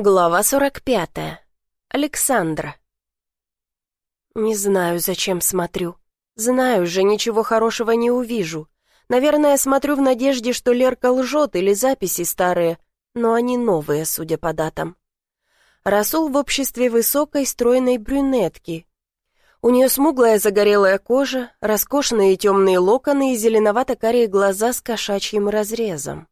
Глава 45. Александра. Не знаю, зачем смотрю. Знаю же, ничего хорошего не увижу. Наверное, смотрю в надежде, что Лерка лжет или записи старые, но они новые, судя по датам. Расул в обществе высокой, стройной брюнетки. У нее смуглая загорелая кожа, роскошные темные локоны и зеленовато-карие глаза с кошачьим разрезом.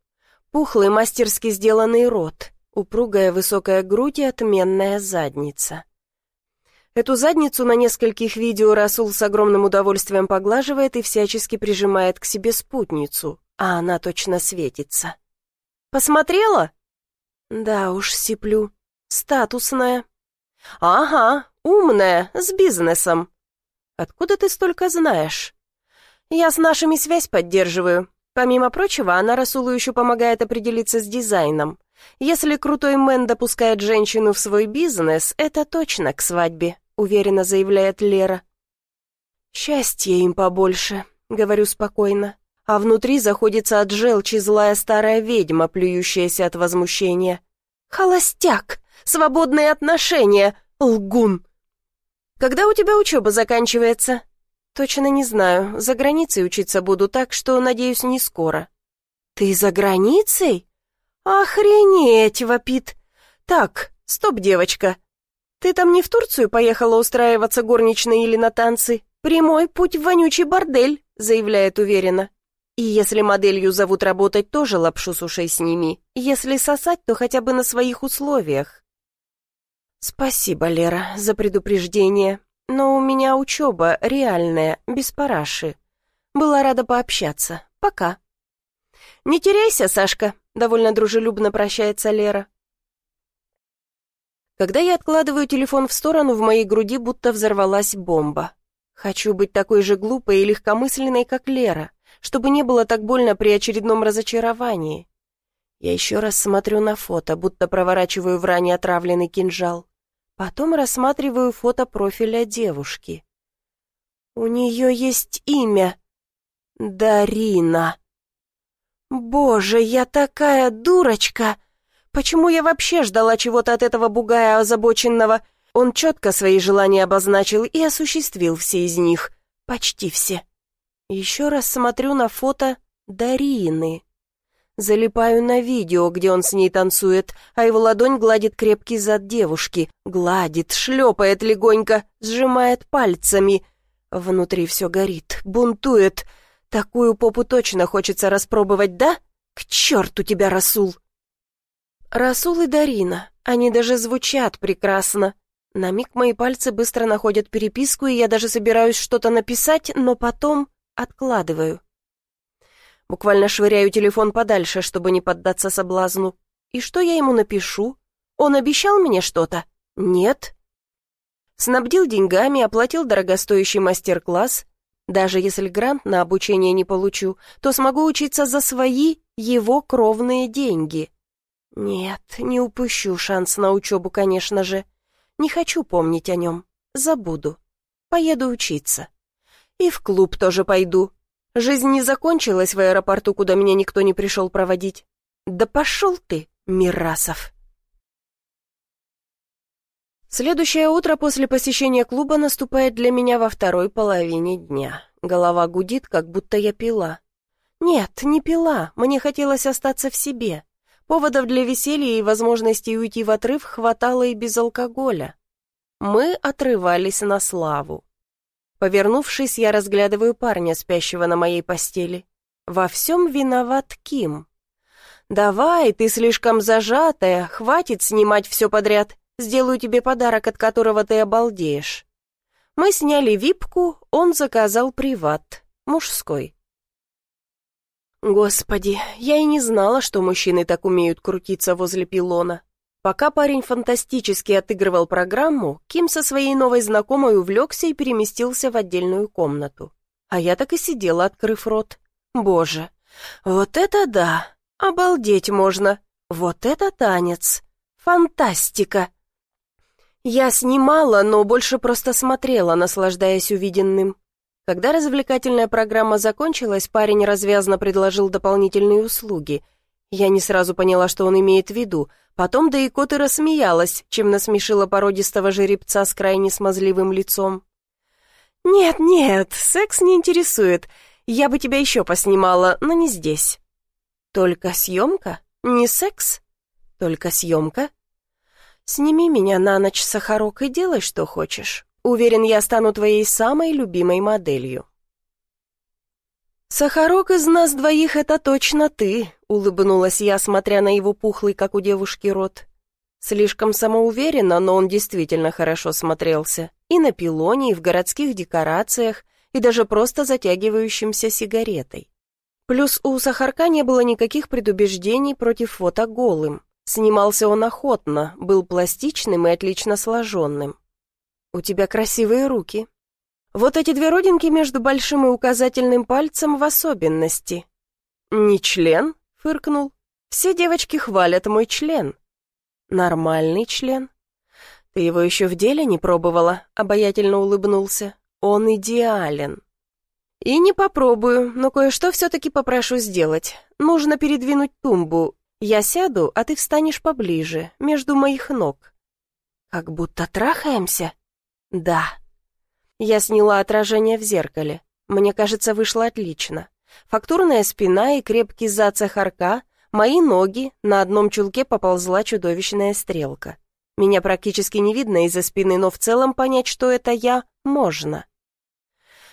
Пухлый мастерски сделанный рот — упругая высокая грудь и отменная задница. Эту задницу на нескольких видео Расул с огромным удовольствием поглаживает и всячески прижимает к себе спутницу, а она точно светится. «Посмотрела?» «Да уж, сиплю. Статусная». «Ага, умная, с бизнесом». «Откуда ты столько знаешь?» «Я с нашими связь поддерживаю. Помимо прочего, она Расулу еще помогает определиться с дизайном. Если крутой мэн допускает женщину в свой бизнес, это точно к свадьбе», — уверенно заявляет Лера. «Счастья им побольше», — говорю спокойно, а внутри заходится от желчи злая старая ведьма, плюющаяся от возмущения. «Холостяк! Свободные отношения! Лгун!» «Когда у тебя учеба заканчивается?» «Точно не знаю. За границей учиться буду, так что, надеюсь, не скоро». «Ты за границей?» «Охренеть!» — вопит. «Так, стоп, девочка. Ты там не в Турцию поехала устраиваться горничной или на танцы? Прямой путь в вонючий бордель», — заявляет уверенно. «И если моделью зовут работать, тоже лапшу с ушей сними. Если сосать, то хотя бы на своих условиях». «Спасибо, Лера, за предупреждение. Но у меня учеба реальная, без параши. Была рада пообщаться. Пока». «Не теряйся, Сашка», довольно дружелюбно прощается Лера. Когда я откладываю телефон в сторону, в моей груди будто взорвалась бомба. Хочу быть такой же глупой и легкомысленной, как Лера, чтобы не было так больно при очередном разочаровании. Я еще раз смотрю на фото, будто проворачиваю в ране отравленный кинжал. Потом рассматриваю фото профиля девушки. У нее есть имя. Дарина. «Боже, я такая дурочка! Почему я вообще ждала чего-то от этого бугая озабоченного? Он четко свои желания обозначил и осуществил все из них. Почти все. Еще раз смотрю на фото Дарины. Залипаю на видео, где он с ней танцует, а его ладонь гладит крепкий зад девушки. Гладит, шлепает легонько, сжимает пальцами. Внутри все горит, бунтует — Такую попу точно хочется распробовать, да? К черту тебя, Расул!» Расул и Дарина, они даже звучат прекрасно. На миг мои пальцы быстро находят переписку, и я даже собираюсь что-то написать, но потом откладываю. Буквально швыряю телефон подальше, чтобы не поддаться соблазну. И что я ему напишу? Он обещал мне что-то? Нет. Снабдил деньгами, оплатил дорогостоящий мастер-класс, даже если грант на обучение не получу, то смогу учиться за свои, его кровные деньги. Нет, не упущу шанс на учебу, конечно же. Не хочу помнить о нем. Забуду. Поеду учиться. И в клуб тоже пойду. Жизнь не закончилась в аэропорту, куда меня никто не пришел проводить. Да пошел ты, Мирасов. Следующее утро после посещения клуба наступает для меня во второй половине дня. Голова гудит, как будто я пила. Нет, не пила, мне хотелось остаться в себе. Поводов для веселья и возможности уйти в отрыв хватало и без алкоголя. Мы отрывались на славу. Повернувшись, я разглядываю парня, спящего на моей постели. Во всем виноват Ким. «Давай, ты слишком зажатая, хватит снимать все подряд. Сделаю тебе подарок, от которого ты обалдеешь. Мы сняли випку, он заказал приват, мужской. Господи, я и не знала, что мужчины так умеют крутиться возле пилона. Пока парень фантастически отыгрывал программу, Ким со своей новой знакомой увлекся и переместился в отдельную комнату. А я так и сидела, открыв рот. Боже, вот это да! Обалдеть можно! Вот это танец! Фантастика! Я снимала, но больше просто смотрела, наслаждаясь увиденным. Когда развлекательная программа закончилась, парень развязно предложил дополнительные услуги. Я не сразу поняла, что он имеет в виду. Потом да и кот и рассмеялась, чем насмешила породистого жеребца с крайне смазливым лицом. «Нет, нет, секс не интересует. Я бы тебя еще поснимала, но не здесь». «Только съемка? Не секс? Только съемка?» «Сними меня на ночь, Сахарок, и делай, что хочешь. Уверен, я стану твоей самой любимой моделью». «Сахарок из нас двоих — это точно ты», — улыбнулась я, смотря на его пухлый, как у девушки, рот. Слишком самоуверенно, но он действительно хорошо смотрелся. И на пилоне, и в городских декорациях, и даже просто затягивающимся сигаретой. Плюс у Сахарка не было никаких предубеждений против фото голым. Снимался он охотно, был пластичным и отлично сложенным. «У тебя красивые руки», вот эти две родинки между большим и указательным пальцем в особенности. «Не член?» — фыркнул. «Все девочки хвалят мой член». «Нормальный член?» «Ты его еще в деле не пробовала?» — обаятельно улыбнулся. «Он идеален». «И не попробую, но кое-что все-таки попрошу сделать. Нужно передвинуть тумбу. Я сяду, а ты встанешь поближе, между моих ног». «Как будто трахаемся?» «Да». Я сняла отражение в зеркале. Мне кажется, вышло отлично. Фактурная спина и крепкий зад сахарка, мои ноги, на одном чулке поползла чудовищная стрелка. Меня практически не видно из-за спины, но в целом понять, что это я, можно.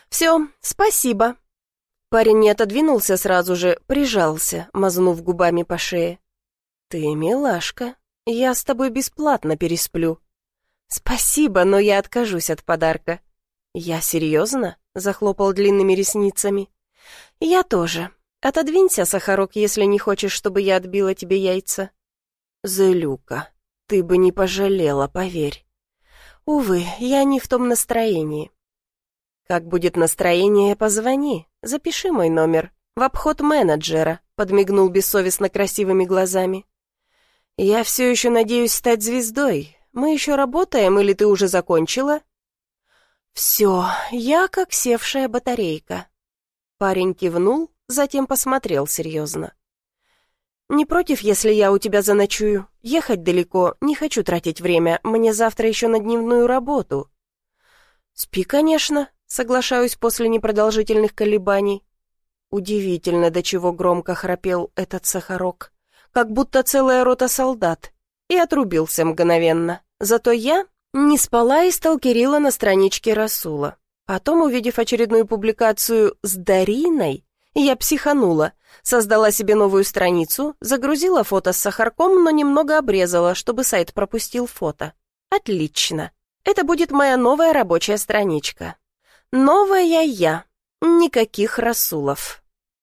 «Все, спасибо». Парень не отодвинулся сразу же, прижался, мазнув губами по шее. «Ты милашка, я с тобой бесплатно пересплю». «Спасибо, но я откажусь от подарка». «Я серьезно?» — захлопал длинными ресницами. «Я тоже. Отодвинься, Сахарок, если не хочешь, чтобы я отбила тебе яйца». «Зелюка, ты бы не пожалела, поверь». «Увы, я не в том настроении». «Как будет настроение, позвони. Запиши мой номер. В обход менеджера», — подмигнул бессовестно красивыми глазами. «Я все еще надеюсь стать звездой. Мы еще работаем или ты уже закончила?» «Все, я как севшая батарейка». Парень кивнул, затем посмотрел серьезно. «Не против, если я у тебя заночую? Ехать далеко, не хочу тратить время, мне завтра еще на дневную работу». «Спи, конечно», — соглашаюсь после непродолжительных колебаний. Удивительно, до чего громко храпел этот сахарок, как будто целая рота солдат, и отрубился мгновенно. Зато я не спала и сталкерила на страничке Расула. Потом, увидев очередную публикацию с Дариной, я психанула, создала себе новую страницу, загрузила фото с сахарком, но немного обрезала, чтобы сайт пропустил фото. Отлично. Это будет моя новая рабочая страничка. Новая я. Никаких Расулов.